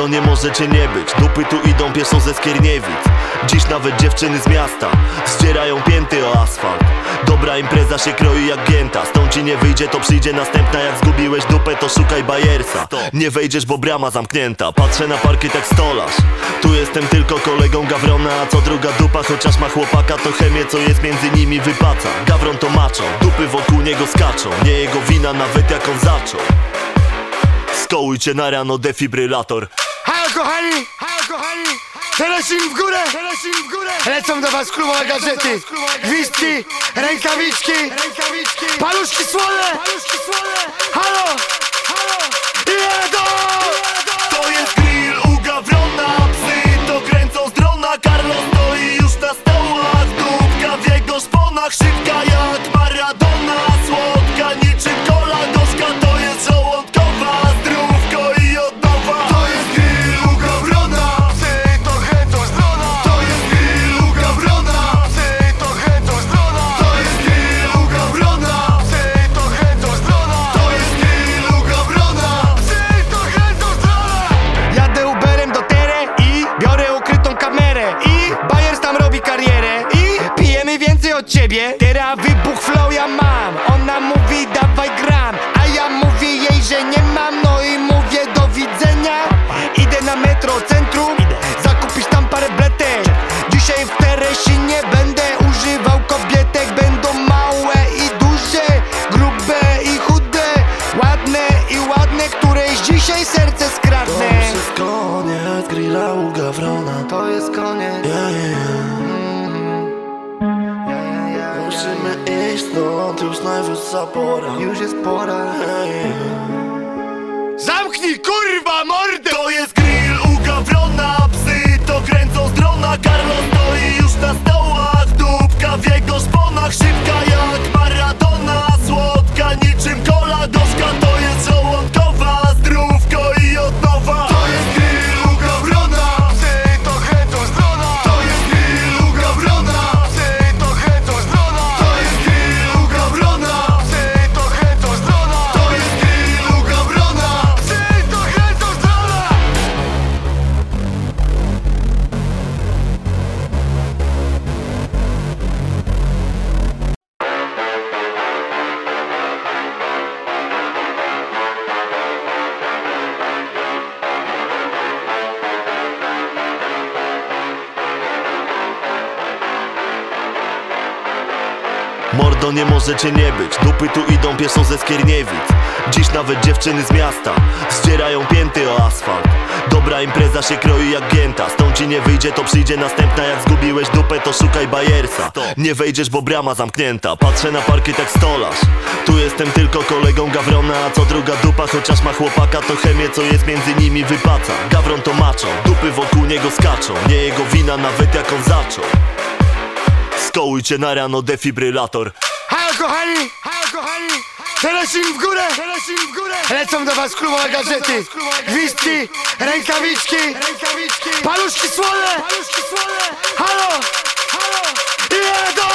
Mordo nie możecie nie być. Dupy tu idą pieszą ze Skierniewic. Dziś nawet dziewczyny z miasta Zdzierają pięty o asfalt. Dobra impreza się kroi jak gięta. Stąd ci nie wyjdzie to przyjdzie następna. Jak zgubiłeś dupę to szukaj bajersa. Nie wejdziesz bo brama zamknięta. Patrzę na parkiet jak stolarz. Tu jestem tylko kolegą Gawrona A co druga dupa chociaż ma chłopaka To chemię co jest między nimi wypaca Gawron to maczą Dupy wokół niego skaczą. Nie jego wina nawet jak on zaczął. Skołujcie na rano defibrylator Halo kochani, halo kochani. Telesin w górę, telesin w górę. Lecą do was klubowe gazety. Gwizdki, rękawiczki. Paluszki słone. Halo, halo. I jedą pora Już jest pora yeah. Zamknij kurwa mordę! To jest grill u Gawrona Psy to kręcą z drona Carlos stoi już na stołach Dupka w jego szponach Szybka Nie możecie nie być. Dupy tu idą pieszą ze Skierniewic. Dziś nawet dziewczyny z miasta Zdzierają pięty o asfalt. Dobra impreza się kroi jak gięta. Stąd ci nie wyjdzie to przyjdzie następna. Jak zgubiłeś dupę to szukaj bajersa. Nie wejdziesz bo brama zamknięta. Patrzę na parkiet jak stolarz. Tu jestem tylko kolegą Gawrona A co druga dupa chociaż ma chłopaka To chemię co jest między nimi wypaca. Gawron to maczą Dupy wokół niego skaczą. Nie jego wina nawet jak on zaczął. Skołujcie na rano defibrylator Halo kochani, halo kochani! Telesin w górę, telesin w górę! Lecą do was klubowe gazety. Gwizdki, rękawiczki. Paluszki słone. Halo, halo. Jedą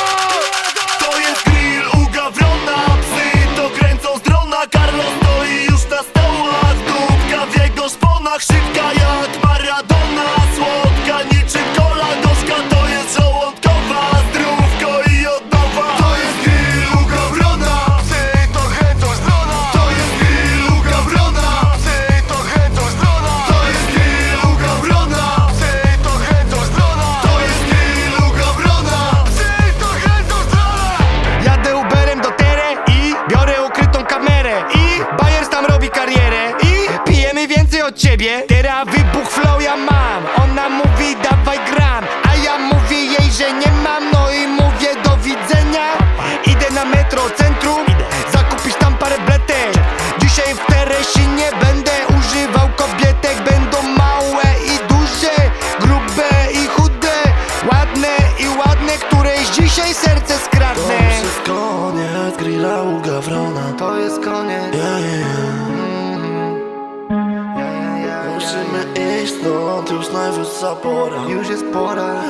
To jest grill u Gawrona. Psy to kręcą z drona. Carlos Już najwyższa pora Już jest pora.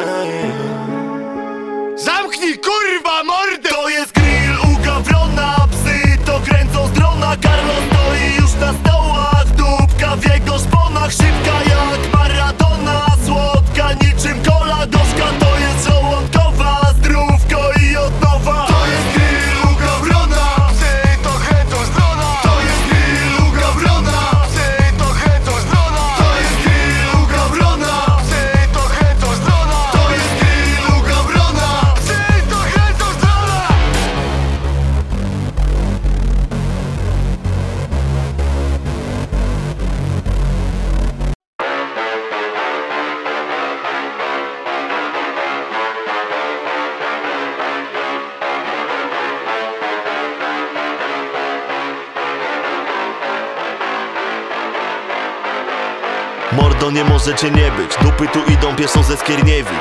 Zamknij kurwa mordę! To jest grill u Gawrona Psy to kręcą z drona Carlos stoi już na stołach Dupka w jego szponach Szybka Mordo nie możecie nie być. Dupy tu idą pieszo ze Skierniewic.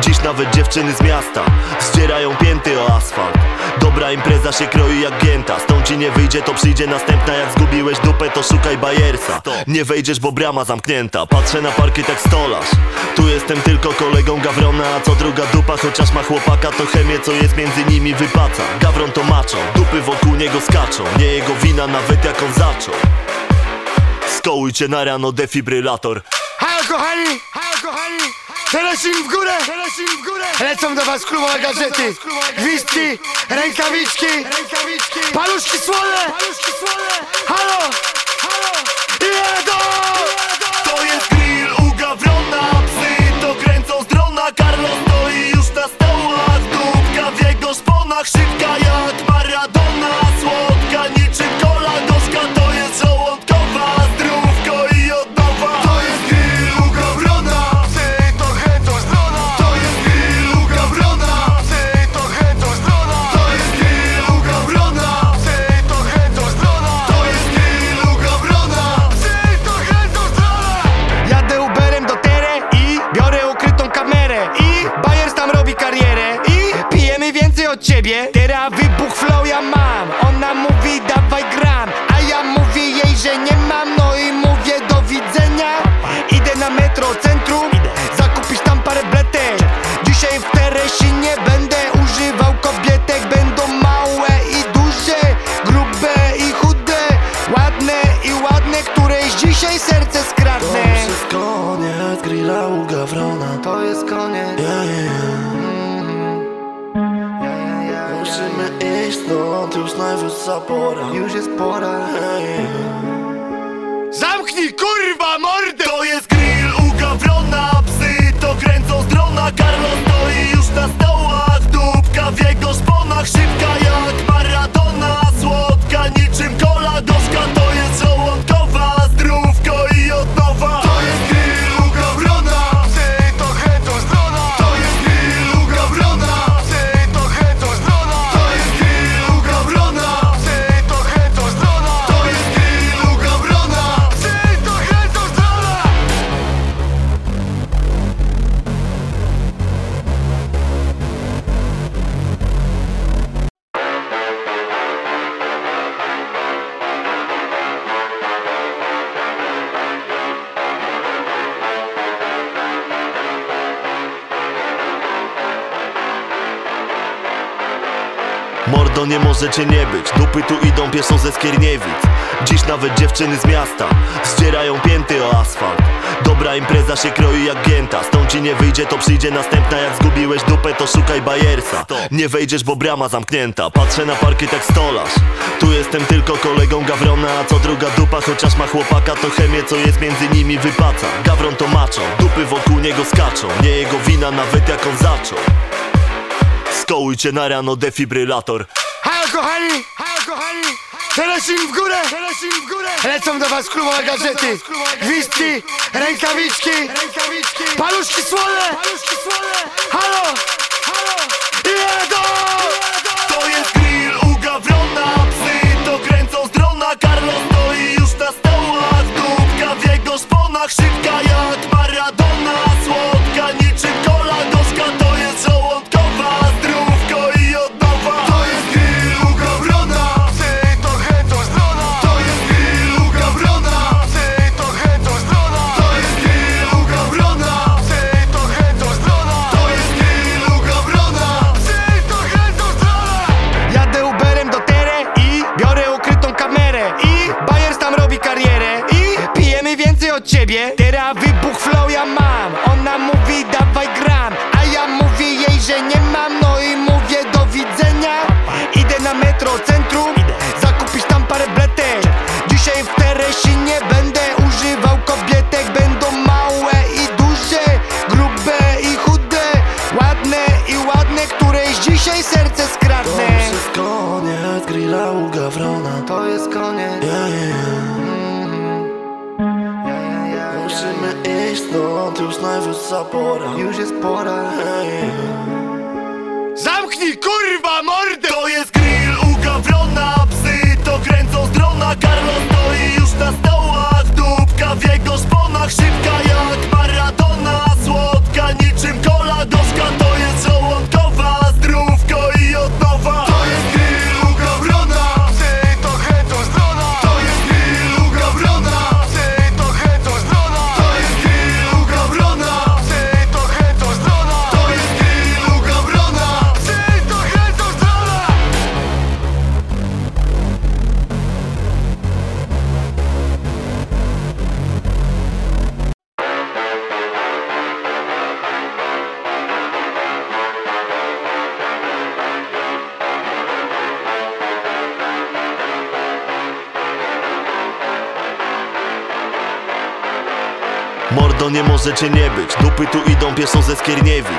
Dziś nawet dziewczyny z miasta Zdzierają pięty o asfalt. Dobra impreza się kroi jak gięta. Stąd ci nie wyjdzie to przyjdzie następna. Jak zgubiłeś dupę to szukaj bajersa Nie wejdziesz bo brama zamknięta. Patrzę na parkiet jak stolarz. Tu jestem tylko kolegą Gawrona A co druga dupa chociaż ma chłopaka To chemię co jest między nimi wypaca Gawron to maczą Dupy wokół niego skaczą. Nie jego wina nawet jak on zaczął Skołujcie na rano defibrylator. Halo kochani, halo kochani! Telesin w górę, telesin w górę! Lecą do was klubowe gazety. Gwizdki, rękawiczki. Paluszki słone. Halo, halo! Jedą! To jest grill u Gawrona. Psy to kręcą z drona. Carlos stoi już na stołach. Dupka w jego szponach. Szybka Już jest pora. Zamknij kurwa mordę! To jest grill u Gawrona Psy to kręcą z drona Carlos stoi już na stołach Dupka w jego szponach Szybka jak Maradona Mordo nie być. Dupy tu idą pieszo ze Skierniewic. Dziś nawet dziewczyny z miasta Zdzierają pięty o asfalt. Dobra impreza się kroi jak gięta. Stąd ci nie wyjdzie to przyjdzie następna. Jak zgubiłeś dupę to szukaj bajersa. Nie wejdziesz bo brama zamknięta. Patrzę na parkiet jak stolarz. Tu jestem tylko kolegą Gawrona A co druga dupa chociaż ma chłopaka To chemię co jest między nimi wypaca. Gawron to maczą Dupy wokół niego skaczą. Nie jego wina nawet jak on zaczął. Skołujcie na rano defibrylator Halo kochani, halo kochani Telesin w górę, telesin w górę! Lecą do was klubowe gazety. Gwizdki, rękawiczki. Paluszki słone. Halo, halo. Jedą! To jest grill u Gawrona. Psy to kręcą z drona. Carlos stoi już na stołach. Dupka w jego szponach. Szybka ciebie Mordo nie być. Dupy tu idą pieszą ze Skierniewic.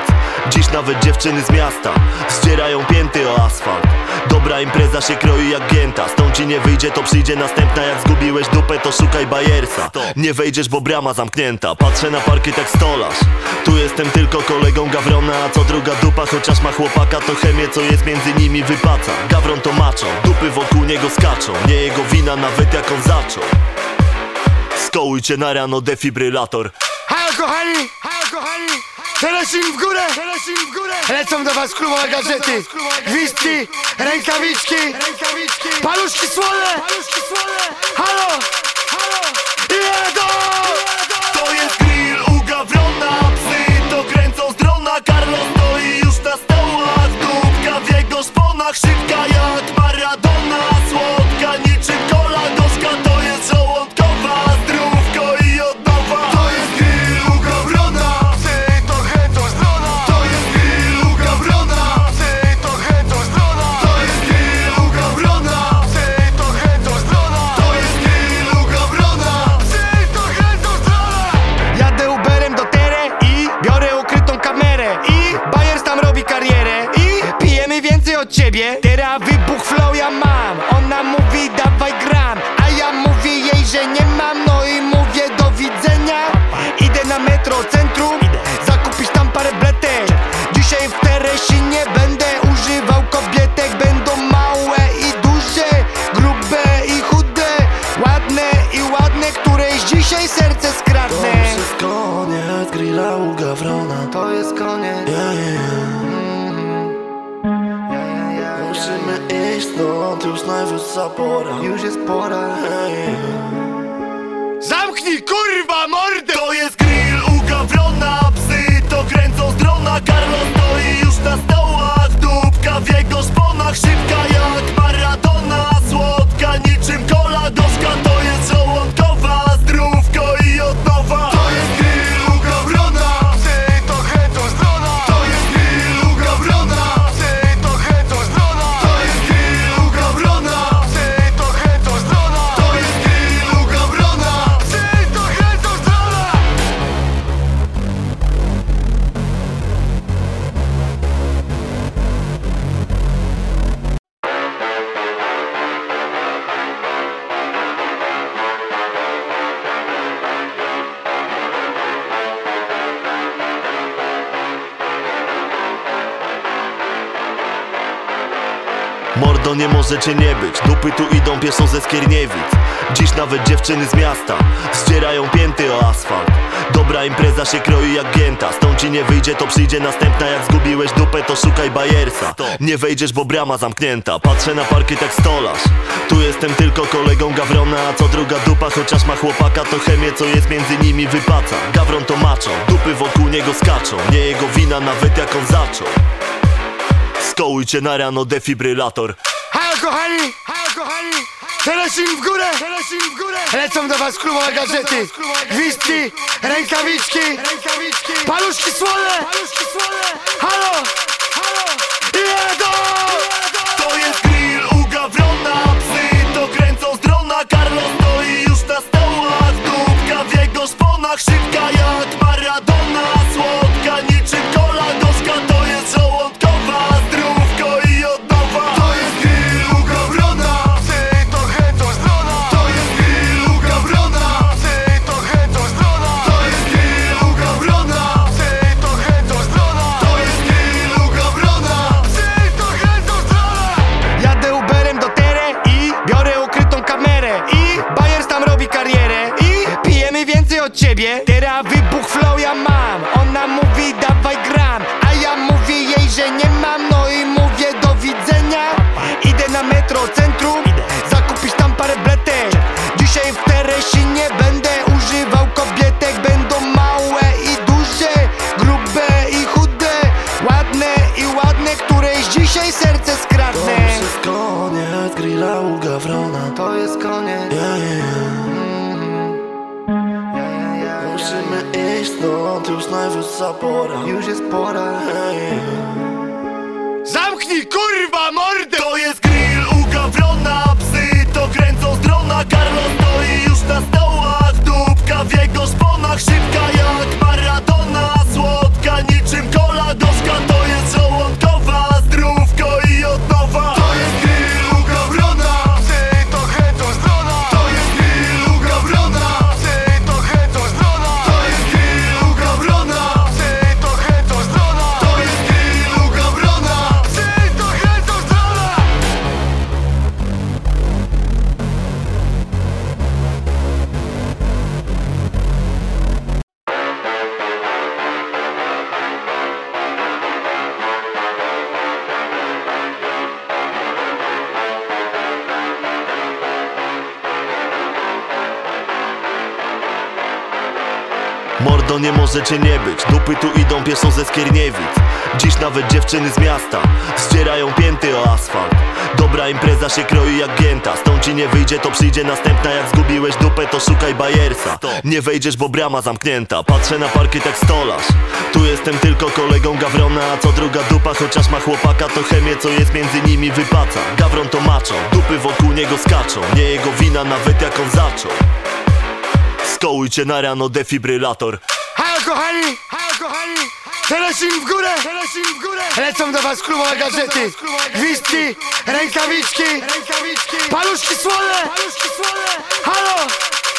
Dziś nawet dziewczyny z miasta Zdzierają pięty o asfalt. Dobra impreza się kroi jak gięta. Stąd ci nie wyjdzie to przyjdzie następna. Jak zgubiłeś dupę to szukaj bajersa. Nie wejdziesz bo brama zamknięta. Patrzę na parkiet jak stolarz. Tu jestem tylko kolegą Gawrona A co druga dupa chociaż ma chłopaka To chemię co jest między nimi wypaca. Gawron to maczą Dupy wokół niego skaczą. Nie jego wina nawet jak on zaczął. Skołujcie na rano defibrylator kochani, halo kochani? W górę, telesin w górę! Lecą do was klubowe gazety. Gwizdki, rękawiczki, rękawiczki. Paluszki słone, paluszki słone. Halo, halo. Jedą! To jest grill u Gawrona. Psy to kręcą z drona. Carlos stoi już na stołach. Dupka w jego szponach. Szybka jak pora Już jest pora. Zamknij kurwa mordę! Możecie nie być. Dupy tu idą pieszą ze Skierniewic. Dziś nawet dziewczyny z miasta Zdzierają pięty o asfalt. Dobra impreza się kroi jak gięta. Stąd ci nie wyjdzie to przyjdzie następna. Jak zgubiłeś dupę to szukaj bajersa Nie wejdziesz bo brama zamknięta. Patrzę na parkiet jak stolarz. Tu jestem tylko kolegą Gawrona A co druga dupa chociaż ma chłopaka To chemię co jest między nimi wypaca Gawron to maczą Dupy wokół niego skaczą. Nie jego wina nawet jak on zaczął. Skołujcie na rano defibrylator Halo kochani, halo kochani! Telesin w górę, telesin w górę! Lecą do was klubowe gazety. Gwizdki, rękawiczki, rękawiczki. Paluszki słone, paluszki słone. Halo, halo! Jedą! To jest grill u Gawrona. Psy to kręcą z drona. Carlos stoi już na stołach. Dupka w jego szponach. Szybka jak Maradona siebie Teraz wybuch flow ja mam. Ona mówi dawaj już jest pora. Yeah. Zamknij kurwa mordę! To jest grill u Gawrona. Psy to kręcą z drona. Carlos stoi już na stołach. Dupka w jego szponach. Szybka możecie nie być. Dupy tu idą pieszą ze Skierniewic. Dziś nawet dziewczyny z miasta Zdzierają pięty o asfalt. Dobra impreza się kroi jak gięta. Stąd ci nie wyjdzie to przyjdzie następna. Jak zgubiłeś dupę to szukaj bajersa. Nie wejdziesz bo brama zamknięta. Patrzę na parkiet jak stolarz. Tu jestem tylko kolegą Gawrona A co druga dupa chociaż ma chłopaka To chemię co jest między nimi wypaca. Gawron to maczą Dupy wokół niego skaczą. Nie jego wina nawet jak on zaczął. Skołujcie na rano defibrylator kochani, halo kochani! Telesin w górę, telesin w górę! Lecą do was klubowe gadżety Gwizdki, rękawiczki, rękawiczki. Paluszki słone, paluszki słone. Halo,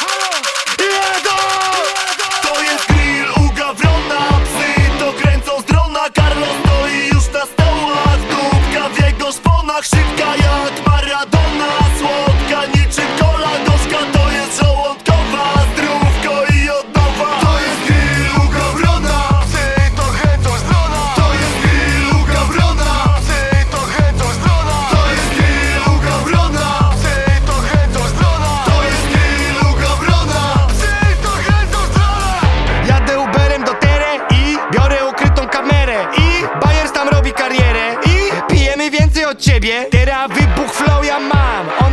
halo. Jedą! To jest grill u Gawrona. Psy to kręcą z drona. Carlos stoi już na stołach. Dupka w jego szponach. Szybka ciebie Teraz wybuch flow ja mam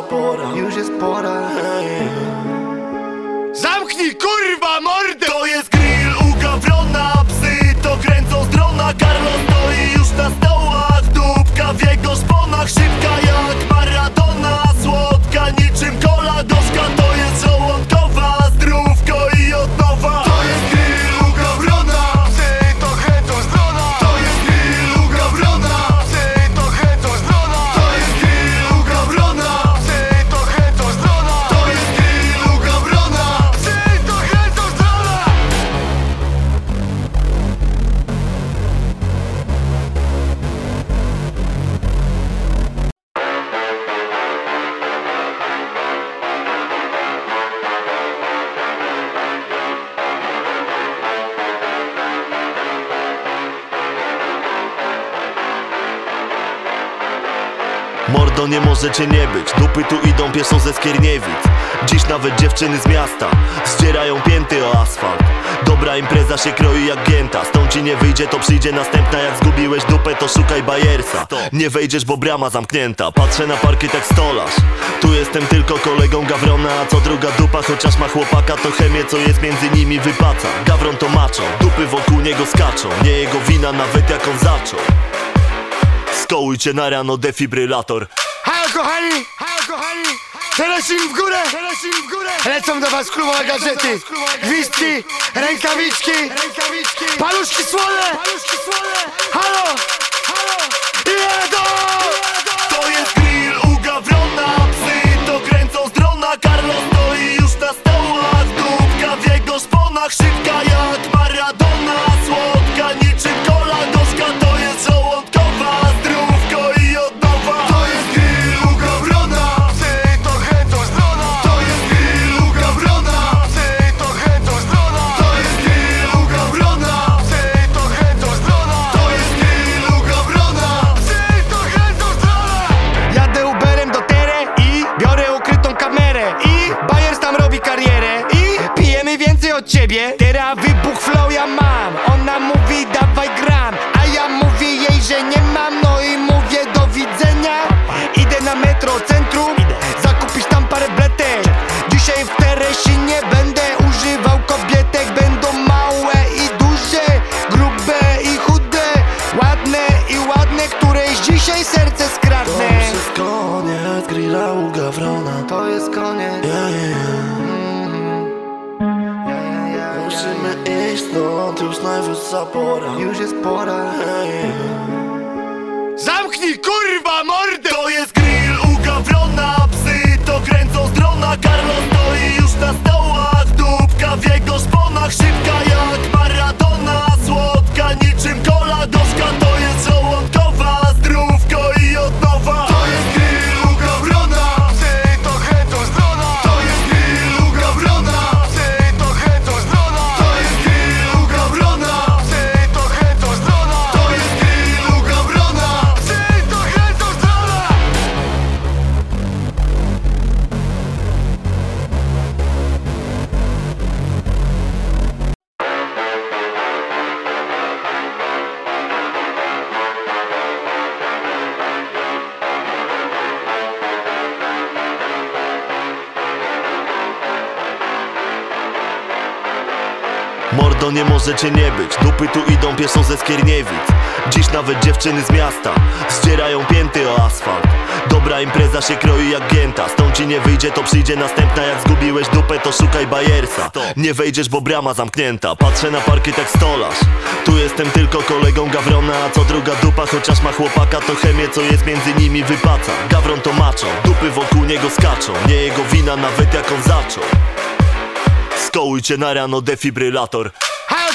pora Już jest pora. Zamknij kurwa mordę! Możecie nie być. Dupy tu idą pieszą ze Skierniewic. Dziś nawet dziewczyny z miasta Zdzierają pięty o asfalt. Dobra impreza się kroi jak gięta. Stąd ci nie wyjdzie to przyjdzie następna. Jak zgubiłeś dupę to szukaj bajersa. Nie wejdziesz bo brama zamknięta. Patrzę na parkiet jak stolarz. Tu jestem tylko kolegą Gawrona A co druga dupa chociaż ma chłopaka To chemię co jest między nimi wypaca Gawron to maczą Dupy wokół niego skaczą. Nie jego wina nawet jak on zaczął. Skołujcie na rano defibrylator kochani, halo kochani Telesin w górę! W górę! Lecą do was klubowe gazety Gwizdki, rękawiczki Rękawiczki! Paluszki słone! Paluszki słone! Halo! Halo! Jedą! To jest grill u Gawrona Psy to kręcą z drona Carlos stoi już na stołach Dupka w jego szponach Szybka jak ciebie. Teraz wybuch flow ja mam. Ona mówi dawaj gram. A ja mówię jej, że nie mam No i mówię do widzenia. Idę na metro centrum. Zakupić tam parę bletek. Dzisiaj w Teresie nie będę używał kobietek. Będą małe i duże Grube i chude. Ładne i ładne Któreś dzisiaj serce skradnę. Jest koniec grilla u Gawrona To jest koniec stąd już najwyższa pora Już jest pora yeah. Zamknij kurwa mordę! To jest grill u Gawrona Psy to kręcą z drona Carlos stoi już na stołach Dupka w jego szponach Szybka jak Mordo nie być. Dupy tu idą pieszą ze Skierniewic. Dziś nawet dziewczyny z miasta Zdzierają pięty o asfalt. Dobra impreza się kroi jak gięta. Stąd ci nie wyjdzie to przyjdzie następna. Jak zgubiłeś dupę to szukaj bajersa. Nie wejdziesz bo brama zamknięta. Patrzę na parkiet jak stolarz. Tu jestem tylko kolegą Gawrona A co druga dupa chociaż ma chłopaka To chemię co jest między nimi wypaca Gawron to maczą Dupy wokół niego skaczą. Nie jego wina nawet jak on zaczął. Skołujcie na rano defibrylator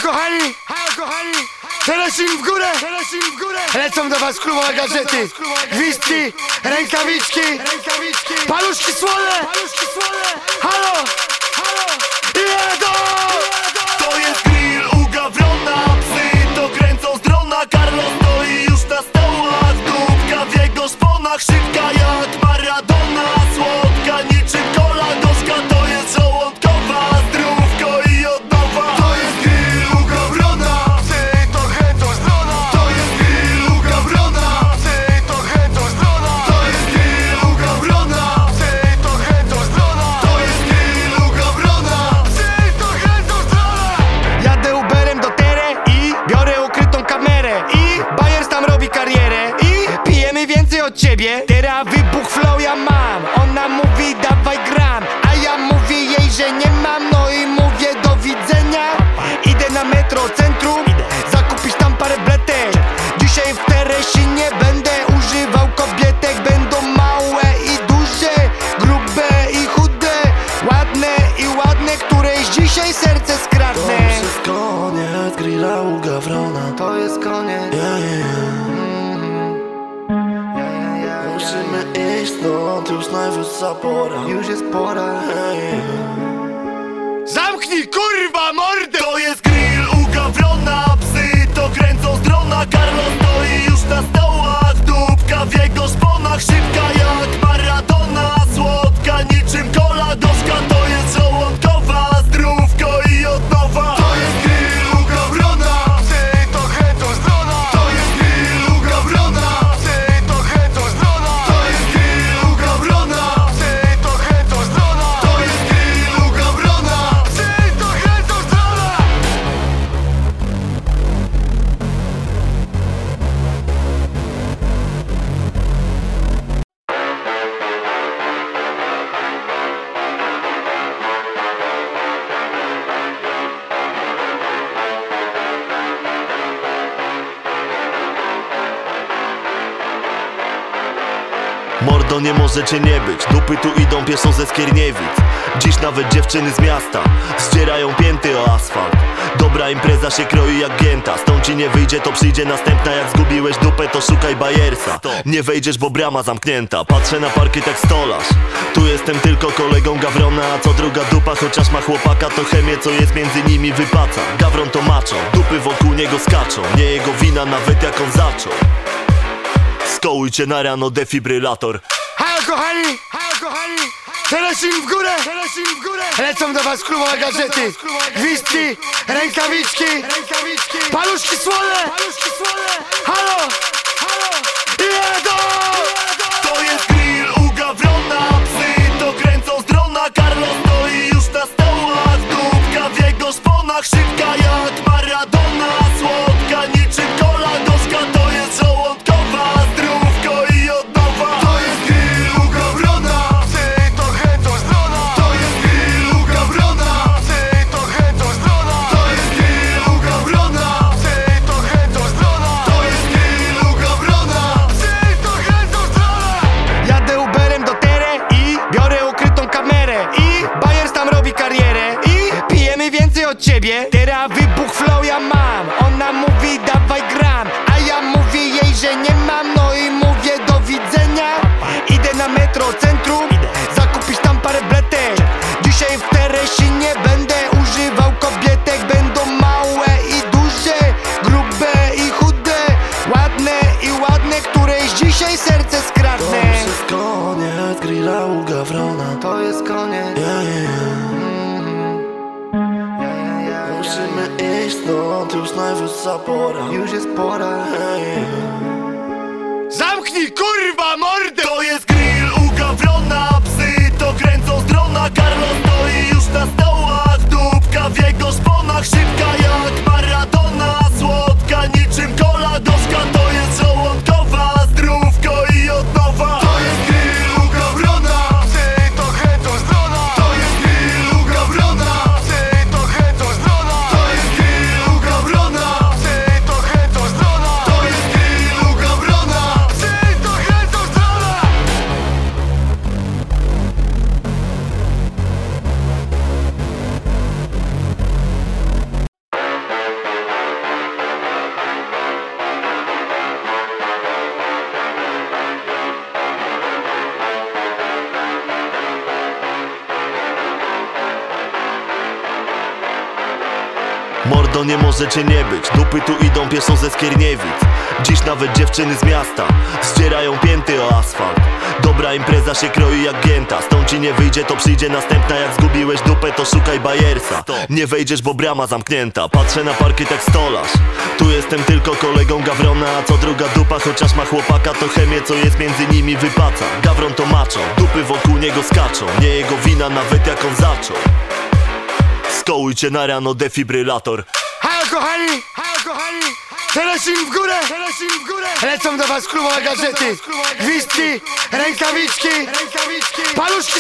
kochani! Halo kochani! Telesin w górę! Telesin w górę! Lecą do was klubowe gazety Gwizdki, rękawiczki Rękawiczki! Paluszki słone! Paluszki słone! Halo! Halo! Jedą! To jest grill u Gawrona Psy to kręcą z drona Carlos stoi już na stołach Dupka w jego szponach Szybka jak Maradona pie. Możecie nie być. Dupy tu idą pieszo ze Skierniewic. Dziś nawet dziewczyny z miasta Zdzierają pięty o asfalt. Dobra impreza się kroi jak gięta. Stąd ci nie wyjdzie to przyjdzie następna. Jak zgubiłeś dupę to szukaj bajersa. Nie wejdziesz bo brama zamknięta. Patrzę na parkiet jak stolarz. Tu jestem tylko kolegą Gawrona A co druga dupa chociaż ma chłopaka To chemię co jest między nimi wypaca. Gawron to maczą Dupy wokół niego skaczą. Nie jego wina nawet jak on zaczął. Skołujcie na rano defibrylator kochani, halo kochani. Telesin w górę, telesin w górę. Lecą do was klubowe gazety. Gwizdki, rękawiczki. Paluszki słone. Halo, halo Dzisiaj w Teresinie będę używał kobietek. Będą małe i duże Grube i chude. Ładne i ładne Któreś dzisiaj serce skradnę. Jest koniec grilla u Gawrona. To jest koniec. Yeah, yeah, yeah. Musimy iść stąd Już najwyższa pora. Już jest pora Mordo nie możecie nie być. Dupy tu idą pieszo ze Skierniewic. Dziś nawet dziewczyny z miasta Zdzierają pięty o asfalt. Dobra impreza się kroi jak gięta. Stąd ci nie wyjdzie to przyjdzie następna. Jak zgubiłeś dupę to szukaj bajersa. Nie wejdziesz bo brama zamknięta. Patrzę na parkiet jak stolarz. Tu jestem tylko kolegą Gawrona A co druga dupa chociaż ma chłopaka To chemię co jest między nimi wypaca. Gawron to maczą Dupy wokół niego skaczą. Nie jego wina nawet jak on zaczął. Skołujcie na rano defibrylator Halo kochani, halo kochani Telesin w górę, telesin w górę? Lecą do was klubowe gazety. Gwizdki, rękawiczki. Paluszki